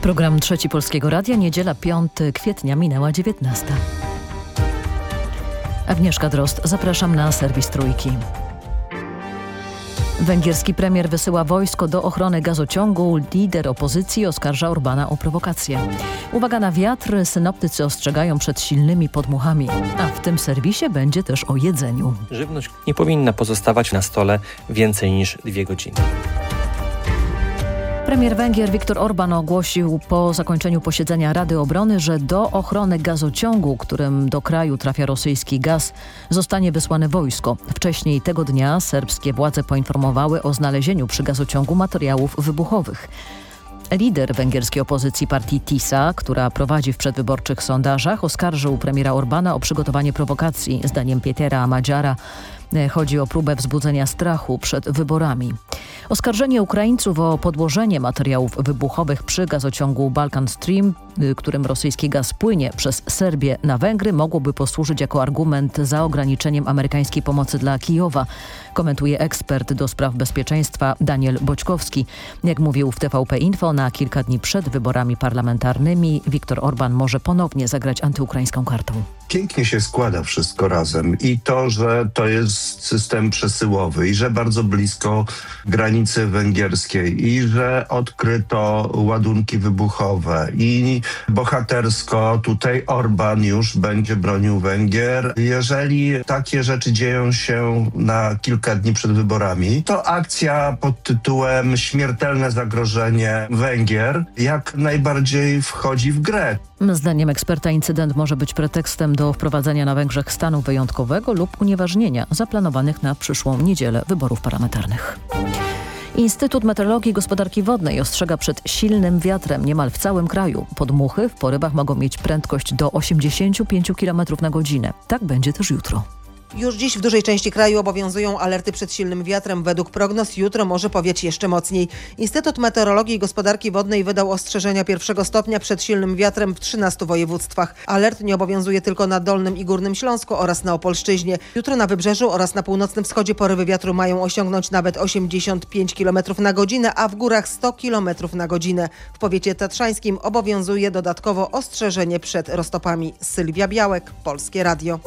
Program Trzeci Polskiego Radia, niedziela 5 kwietnia, minęła 19. Agnieszka Drost, zapraszam na serwis Trójki. Węgierski premier wysyła wojsko do ochrony gazociągu. Lider opozycji oskarża Orbana o prowokację. Uwaga na wiatr, synoptycy ostrzegają przed silnymi podmuchami. A w tym serwisie będzie też o jedzeniu. Żywność nie powinna pozostawać na stole więcej niż dwie godziny. Premier Węgier Viktor Orban ogłosił po zakończeniu posiedzenia Rady Obrony, że do ochrony gazociągu, którym do kraju trafia rosyjski gaz, zostanie wysłane wojsko. Wcześniej tego dnia serbskie władze poinformowały o znalezieniu przy gazociągu materiałów wybuchowych. Lider węgierskiej opozycji partii TISA, która prowadzi w przedwyborczych sondażach, oskarżył premiera Orbana o przygotowanie prowokacji. Zdaniem Pietera Madziara chodzi o próbę wzbudzenia strachu przed wyborami. Oskarżenie Ukraińców o podłożenie materiałów wybuchowych przy gazociągu Balkan Stream, y, którym rosyjski gaz płynie przez Serbię na Węgry, mogłoby posłużyć jako argument za ograniczeniem amerykańskiej pomocy dla Kijowa, komentuje ekspert do spraw bezpieczeństwa Daniel Boćkowski. Jak mówił w TVP Info, na kilka dni przed wyborami parlamentarnymi Viktor Orban może ponownie zagrać antyukraińską kartą. Pięknie się składa wszystko razem i to, że to jest system przesyłowy i że bardzo blisko granicy węgierskiej i że odkryto ładunki wybuchowe i bohatersko tutaj Orban już będzie bronił Węgier. Jeżeli takie rzeczy dzieją się na kilka dni przed wyborami, to akcja pod tytułem Śmiertelne zagrożenie Węgier jak najbardziej wchodzi w grę. Zdaniem eksperta incydent może być pretekstem do wprowadzenia na Węgrzech stanu wyjątkowego lub unieważnienia zaplanowanych na przyszłą niedzielę wyborów parlamentarnych. Instytut Meteorologii i Gospodarki Wodnej ostrzega przed silnym wiatrem niemal w całym kraju. Podmuchy w porywach mogą mieć prędkość do 85 km na godzinę. Tak będzie też jutro. Już dziś w dużej części kraju obowiązują alerty przed silnym wiatrem. Według prognoz jutro może powieć jeszcze mocniej. Instytut Meteorologii i Gospodarki Wodnej wydał ostrzeżenia pierwszego stopnia przed silnym wiatrem w 13 województwach. Alert nie obowiązuje tylko na Dolnym i Górnym Śląsku oraz na Opolszczyźnie. Jutro na Wybrzeżu oraz na północnym wschodzie porywy wiatru mają osiągnąć nawet 85 km na godzinę, a w górach 100 km na godzinę. W powiecie tatrzańskim obowiązuje dodatkowo ostrzeżenie przed roztopami. Sylwia Białek, Polskie Radio.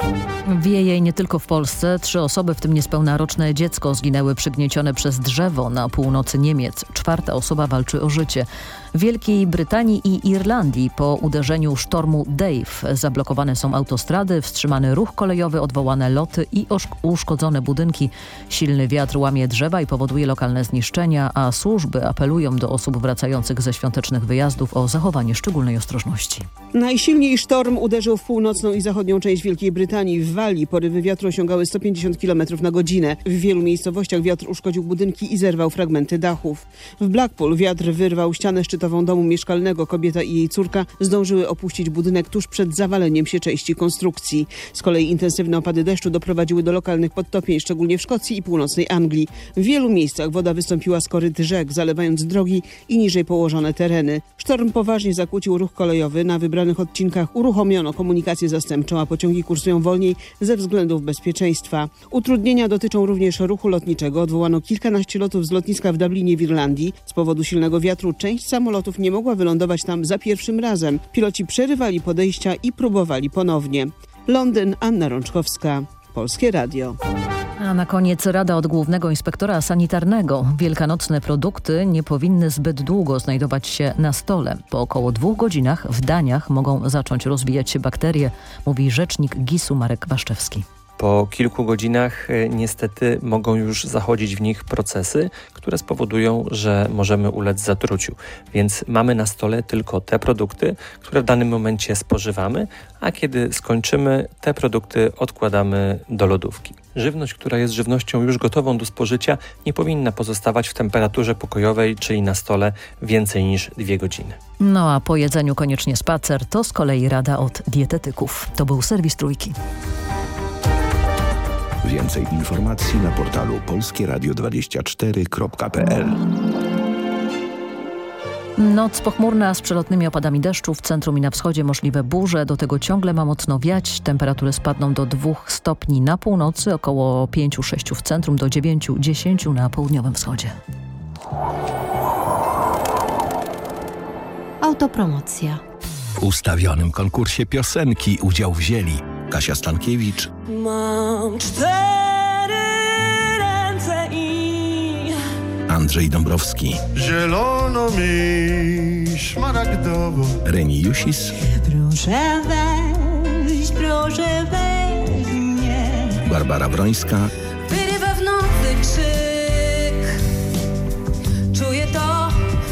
Wieje nie tylko w Polsce. Trzy osoby, w tym niespełna roczne dziecko, zginęły przygniecione przez drzewo na północy Niemiec. Czwarta osoba walczy o życie. Wielkiej Brytanii i Irlandii po uderzeniu sztormu Dave zablokowane są autostrady, wstrzymany ruch kolejowy, odwołane loty i uszkodzone budynki. Silny wiatr łamie drzewa i powoduje lokalne zniszczenia, a służby apelują do osób wracających ze świątecznych wyjazdów o zachowanie szczególnej ostrożności. Najsilniej sztorm uderzył w północną i zachodnią część Wielkiej Brytanii. W Walii porywy wiatru osiągały 150 km na godzinę. W wielu miejscowościach wiatr uszkodził budynki i zerwał fragmenty dachów. W Blackpool wiatr wyrwał ścianę szczytową domu mieszkalnego. Kobieta i jej córka zdążyły opuścić budynek tuż przed zawaleniem się części konstrukcji. Z kolei intensywne opady deszczu doprowadziły do lokalnych podtopień, szczególnie w Szkocji i północnej Anglii. W wielu miejscach woda wystąpiła z koryt rzek, zalewając drogi i niżej położone tereny. Sztorm poważnie zakłócił ruch kolejowy. Na wybranych odcinkach uruchomiono komunikację zastępczą, a pociągi kursują wolniej ze względów bezpieczeństwa. Utrudnienia dotyczą również ruchu lotniczego. Odwołano kilkanaście lotów z lotniska w Dublinie w Irlandii. Z powodu silnego wiatru część samolotów nie mogła wylądować tam za pierwszym razem. Piloci przerywali podejścia i próbowali ponownie. Londyn, Anna Rączkowska. Polskie Radio. A na koniec rada od głównego inspektora sanitarnego. Wielkanocne produkty nie powinny zbyt długo znajdować się na stole. Po około dwóch godzinach w daniach mogą zacząć rozwijać się bakterie, mówi rzecznik GIS-u Marek Waszczewski. Po kilku godzinach e, niestety mogą już zachodzić w nich procesy, które spowodują, że możemy ulec zatruciu. Więc mamy na stole tylko te produkty, które w danym momencie spożywamy, a kiedy skończymy, te produkty odkładamy do lodówki. Żywność, która jest żywnością już gotową do spożycia, nie powinna pozostawać w temperaturze pokojowej, czyli na stole więcej niż dwie godziny. No a po jedzeniu koniecznie spacer, to z kolei rada od dietetyków. To był serwis Trójki. Więcej informacji na portalu polskieradio24.pl Noc pochmurna z przelotnymi opadami deszczu. W centrum i na wschodzie możliwe burze. Do tego ciągle ma mocno wiać. Temperatury spadną do 2 stopni na północy, około 5-6 w centrum, do 9-10 na południowym wschodzie. Autopromocja. W ustawionym konkursie piosenki udział wzięli Kasia Stankiewicz, Mam cztery ręce i Andrzej Dąbrowski, Zielono mi szmaragdowo. Reni Jusis, proszę wejść, proszę weź mnie. Barbara Brońska, Wyrywa w nocy krzyk, czuję.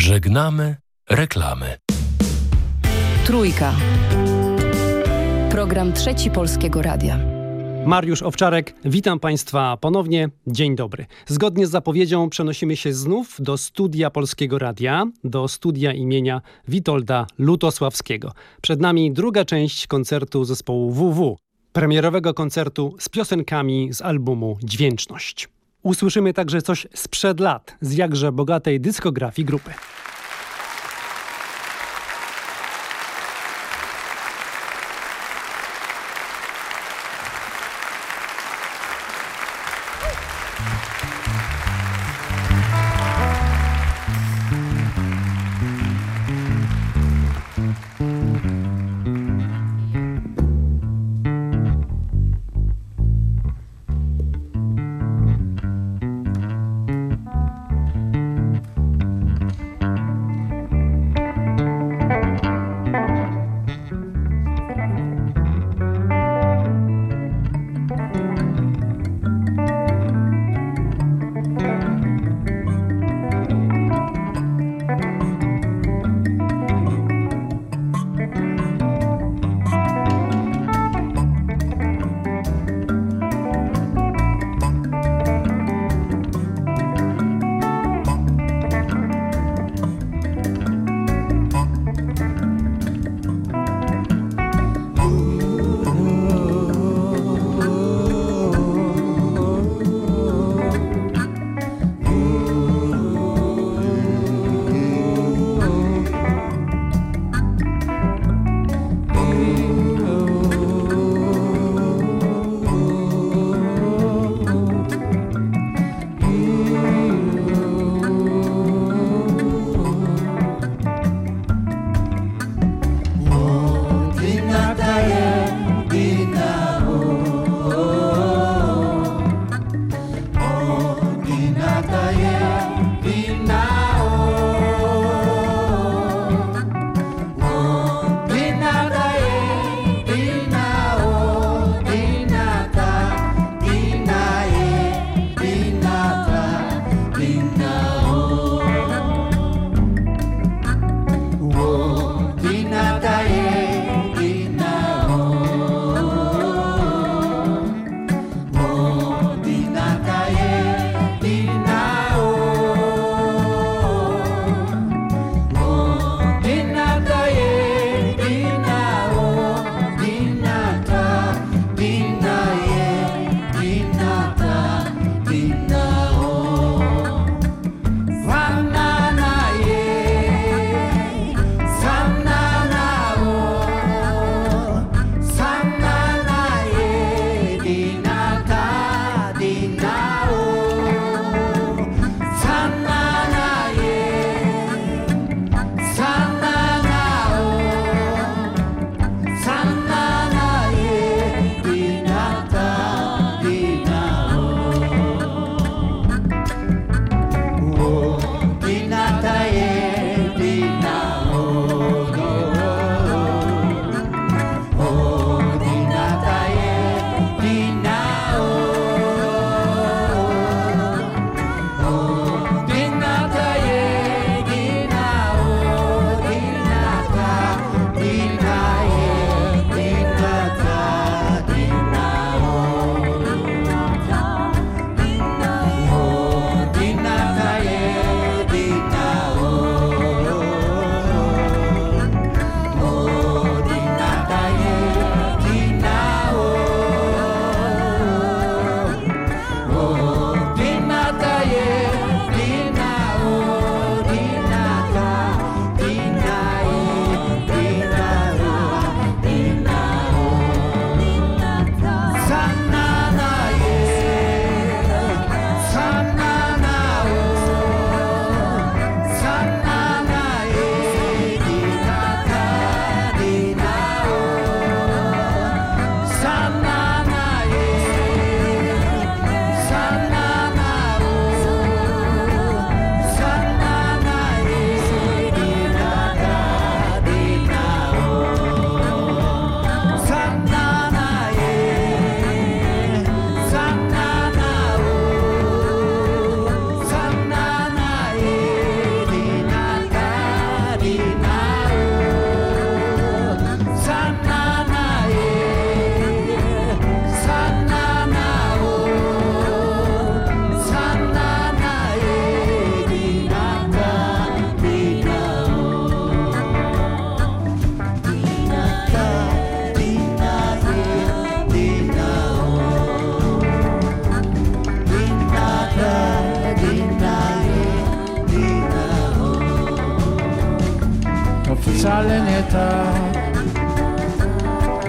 Żegnamy reklamy. Trójka. Program Trzeci Polskiego Radia. Mariusz Owczarek, witam Państwa ponownie. Dzień dobry. Zgodnie z zapowiedzią przenosimy się znów do studia Polskiego Radia, do studia imienia Witolda Lutosławskiego. Przed nami druga część koncertu zespołu WW, premierowego koncertu z piosenkami z albumu Dźwięczność. Usłyszymy także coś sprzed lat, z jakże bogatej dyskografii grupy.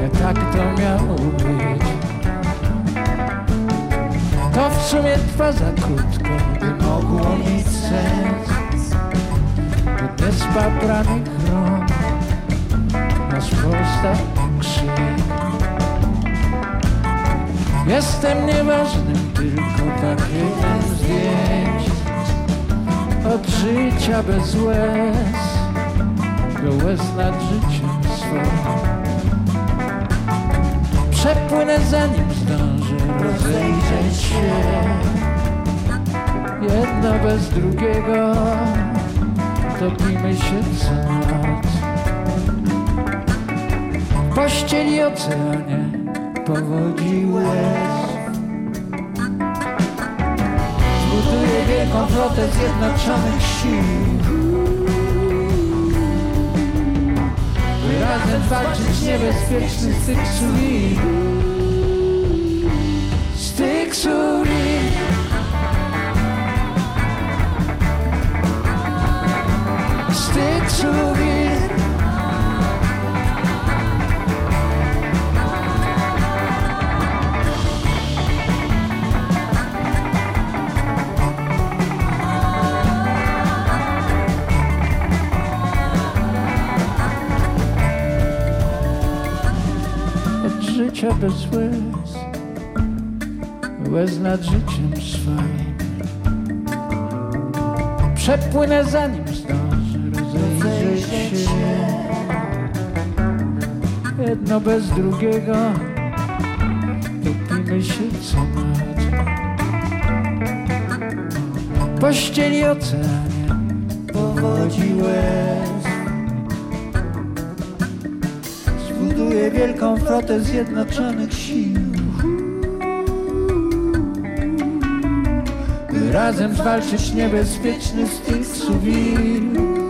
Nie tak, to miało być. To w sumie trwa za krótko, by mogło mieć sens. By bez papranych rąk nas powstał krzyk. Jestem nieważnym, tylko pakietem zdjęć Od życia bez łez Łez nad życiem swoim Przepłynę zanim zdążę rozejrzeć się. Jedno bez drugiego Topimy się co noc pościeli oceanie powodzi łez. Zbuduję wielką flotę zjednoczonych sił razem walczyć niebezpieczny z tych suli Z tych suli życia bez łez, łez nad życiem swoim. Przepłynę zanim zdążę rozejrzeć się, jedno bez drugiego, topimy się co noc. Pościeli oceanie powodzi łez. Wielką flotę zjednoczonych sił. By razem zwalczyć niebezpieczny styk suwir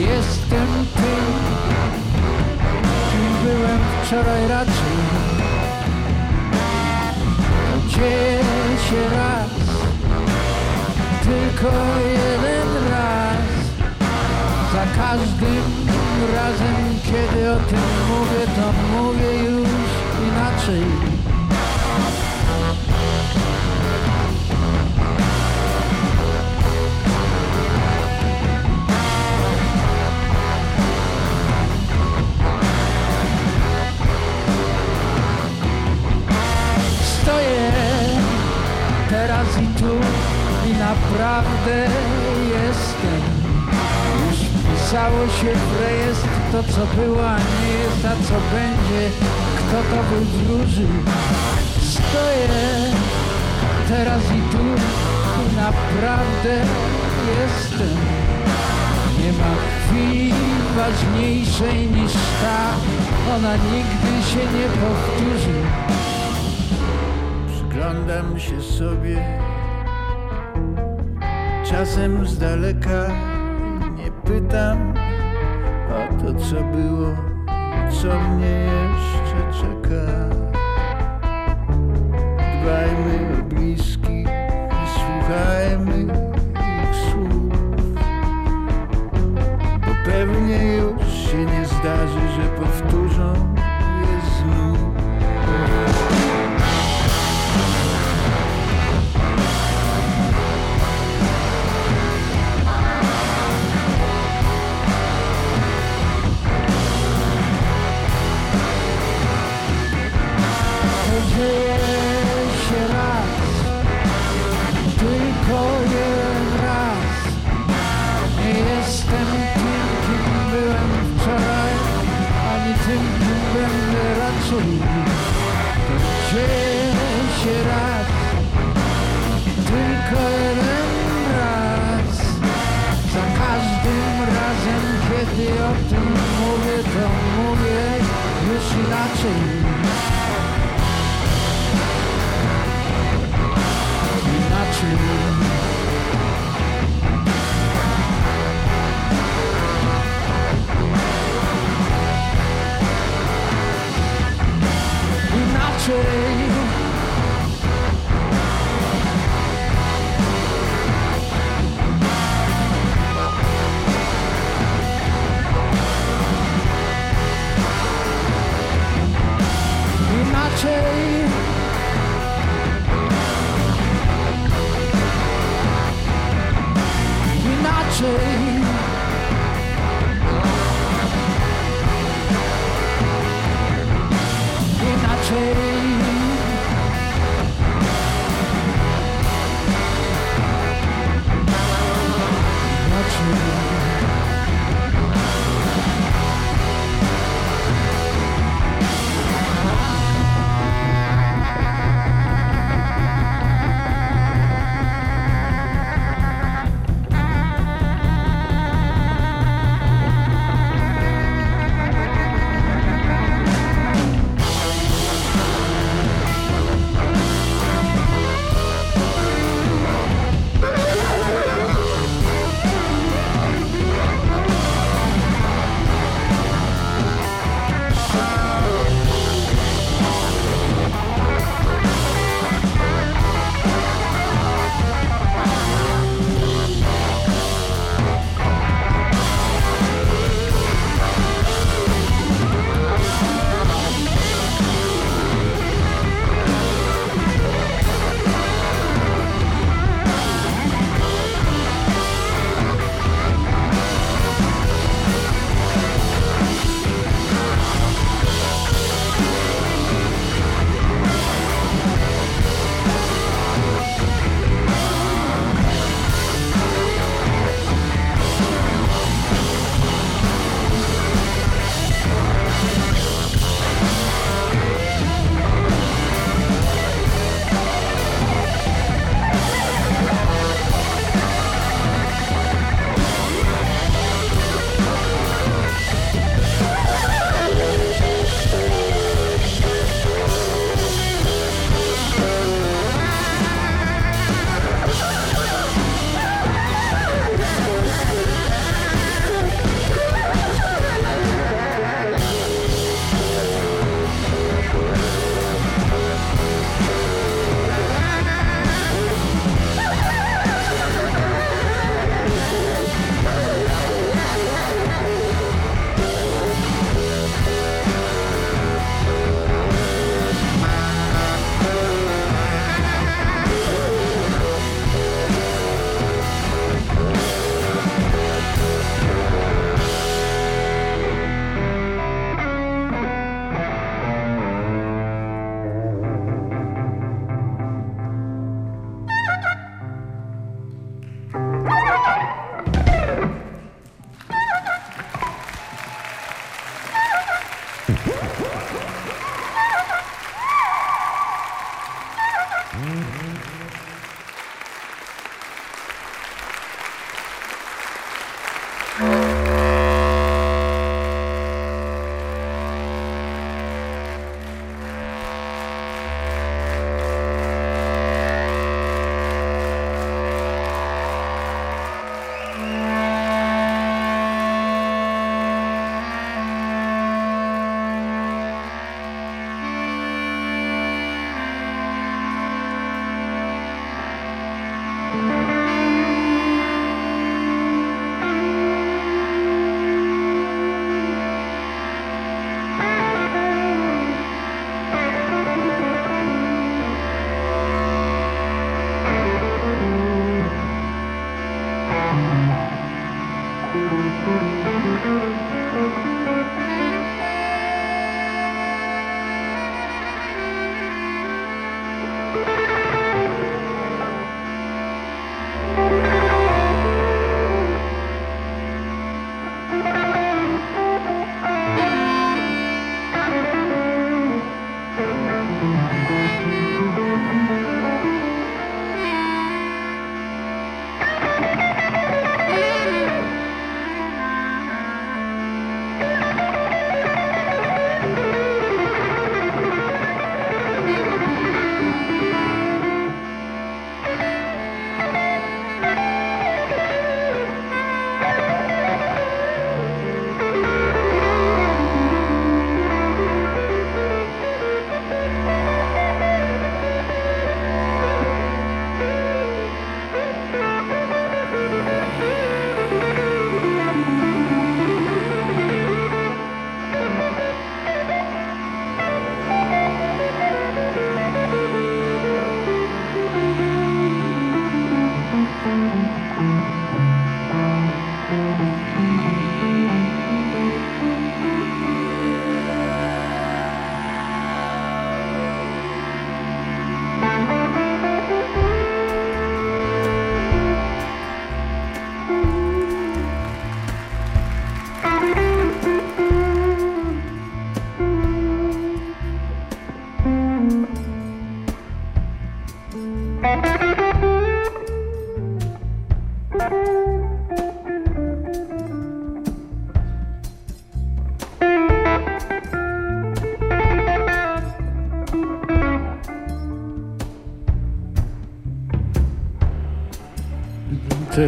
jestem tym, kim byłem wczoraj raczej. Dzieje się raz, tylko jeden raz. Za każdym razem, kiedy o tym mówię, to mówię już inaczej. Naprawdę jestem. Już wpisało się w rejestr to, co było, a nie jest, a co będzie. Kto to był wróży? Stoję teraz i tu naprawdę jestem. Nie ma chwili ważniejszej niż ta, ona nigdy się nie powtórzy. Przyglądam się sobie, czasem z daleka nie pytam o to, co było, co mnie jeszcze czeka. Dbajmy o bliskich i słuchajmy ich słów, bo pewnie już się nie zdarzy, że powtórzą już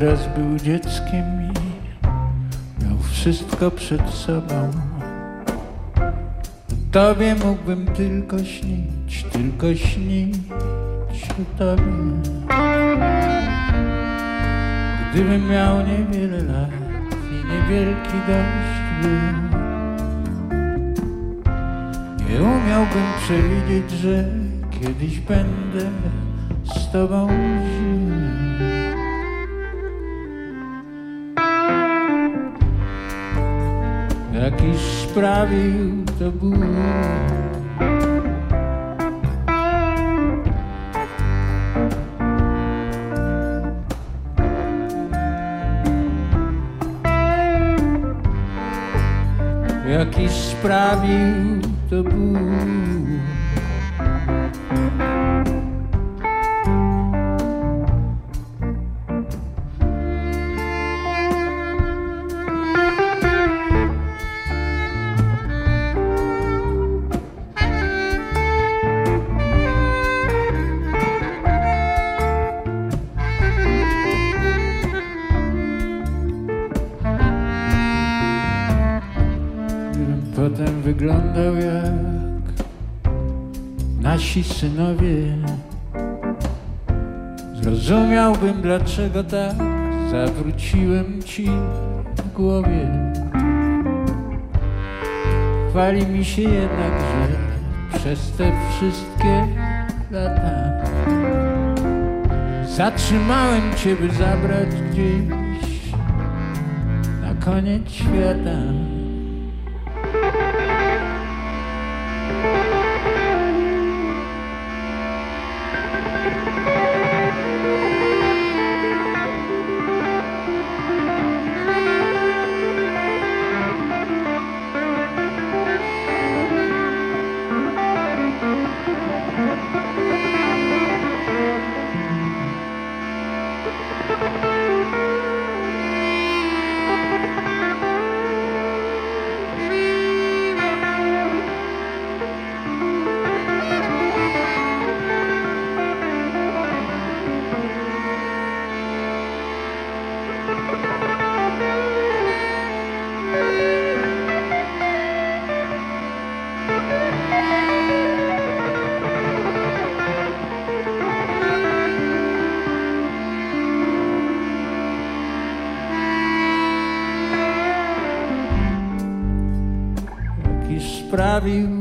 teraz był dzieckiem i miał wszystko przed sobą. Tobie mógłbym tylko śnić, tylko śnić o tobie. Gdybym miał niewiele lat i niewielki dość był, nie umiałbym przewidzieć, że kiedyś będę z tobą sprawi to ból. Jaki sprawi to tabu. Nasi synowie. Zrozumiałbym, dlaczego tak zawróciłem ci w głowie. Chwali mi się jednak, że przez te wszystkie lata zatrzymałem cię, by zabrać gdzieś na koniec świata. you.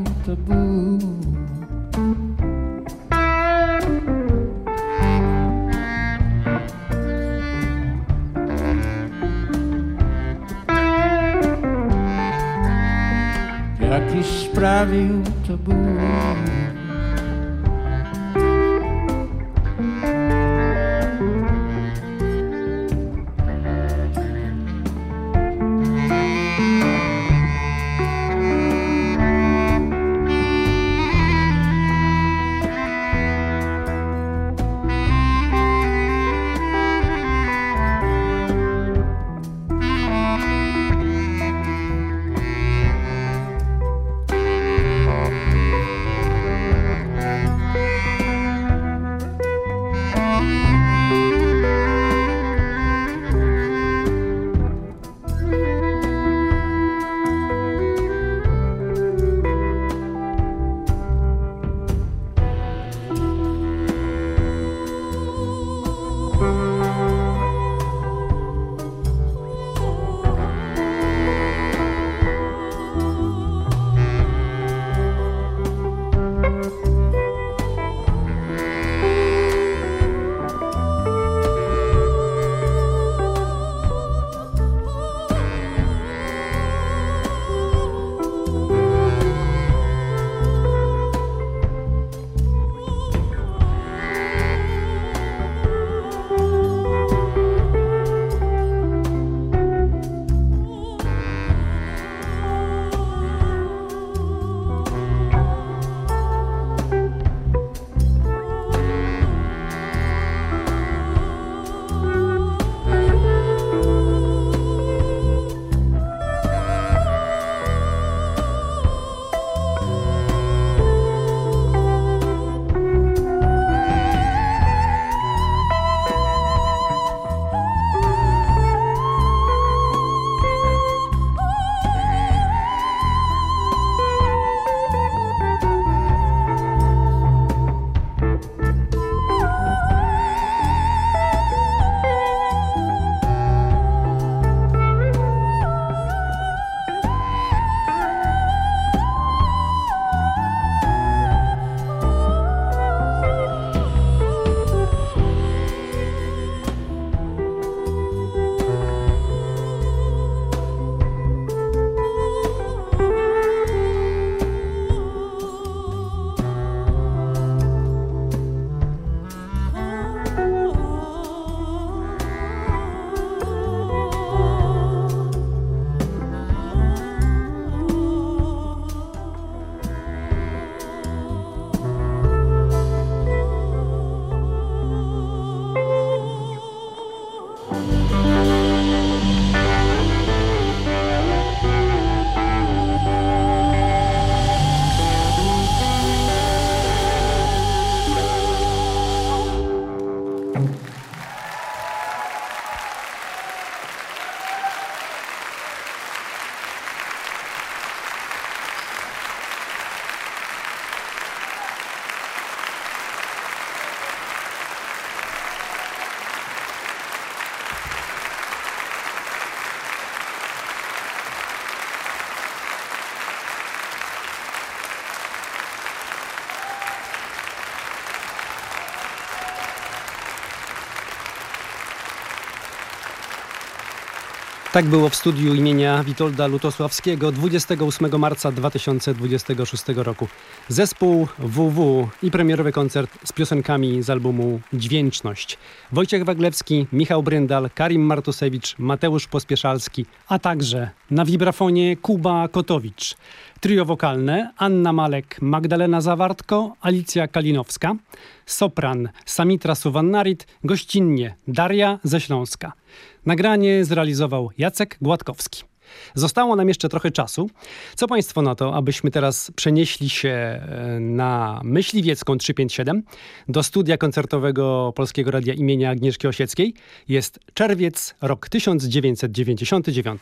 Tak było w studiu imienia Witolda Lutosławskiego 28 marca 2026 roku. Zespół WW i premierowy koncert z piosenkami z albumu Dźwięczność. Wojciech Waglewski, Michał Bryndal, Karim Martusewicz, Mateusz Pospieszalski, a także na wibrafonie Kuba Kotowicz. Trio wokalne Anna Malek, Magdalena Zawartko, Alicja Kalinowska. Sopran Samitra Suwannarit, gościnnie Daria ze Śląska. Nagranie zrealizował Jacek Gładkowski. Zostało nam jeszcze trochę czasu. Co Państwo na to, abyśmy teraz przenieśli się e, na Myśliwiecką 357 do studia koncertowego Polskiego Radia imienia Agnieszki Osieckiej? Jest czerwiec, rok 1999.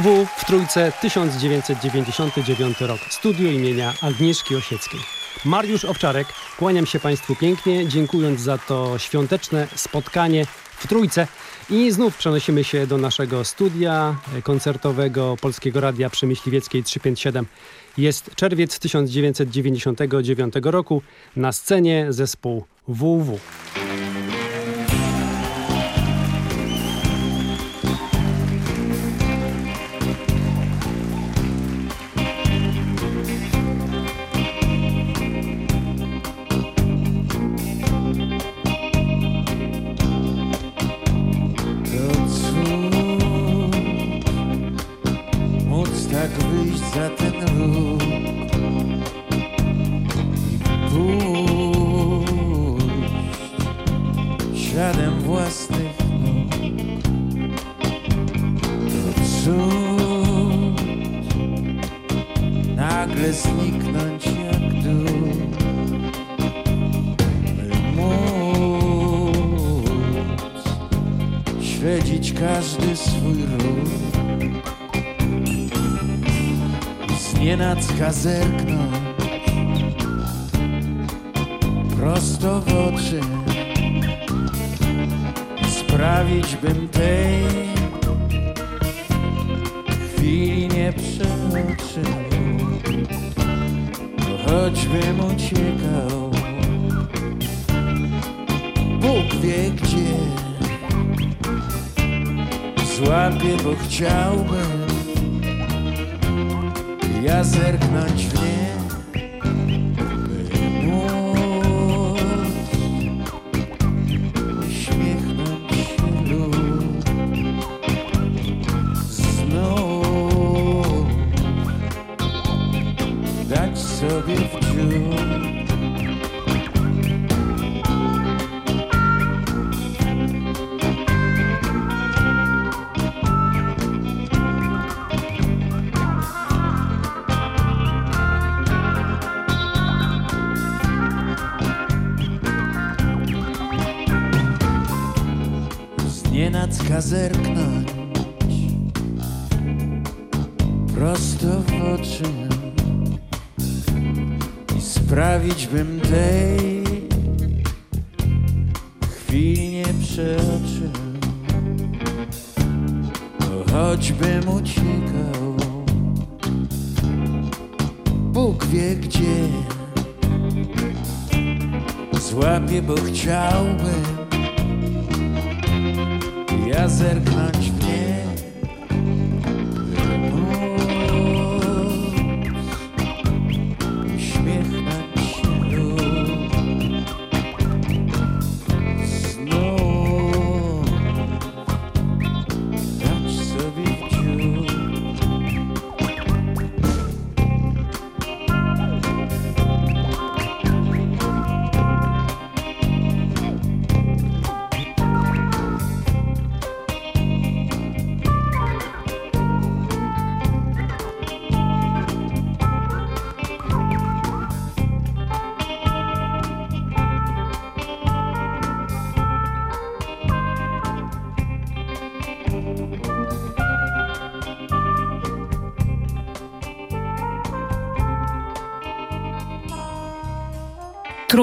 WW w Trójce 1999 rok. Studio imienia Agnieszki Osieckiej. Mariusz Owczarek, kłaniam się Państwu pięknie, dziękując za to świąteczne spotkanie w Trójce. I znów przenosimy się do naszego studia koncertowego Polskiego Radia przy Myśliwieckiej 357. Jest czerwiec 1999 roku. Na scenie zespół WW. Nienacka nienacka zerknąć. Prosto w oczy. I sprawić bym tej chwili nie przeoczył, choćbym uciekał. Bóg wie gdzie. Złapię, bo chciałbym ja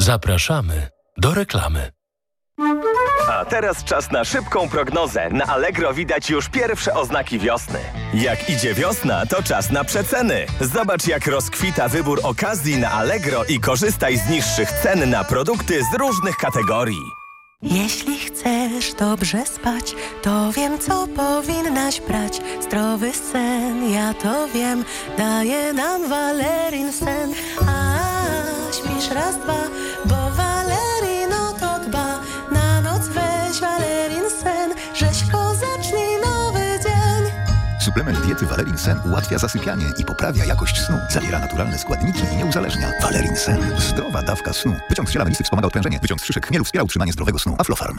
Zapraszamy do reklamy. A teraz czas na szybką prognozę. Na Allegro widać już pierwsze oznaki wiosny. Jak idzie wiosna, to czas na przeceny. Zobacz, jak rozkwita wybór okazji na Allegro i korzystaj z niższych cen na produkty z różnych kategorii. Jeśli chcesz dobrze spać, to wiem, co powinnaś brać. Zdrowy sen, ja to wiem, daje nam Valerin sen. A raz, dwa, bo Valerino to dba. Na noc weź Valerin sen, rzeźko zacznij nowy dzień. Suplement diety Valerin Sen ułatwia zasypianie i poprawia jakość snu. Zawiera naturalne składniki i nie uzależnia. Valerin Sen. Zdrowa dawka snu. Wyciąg z ziela melisy wspomaga odprężenie. Wyciąg z szyszek chmielu wspiera utrzymanie zdrowego snu. Aflofarm.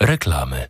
reklamy.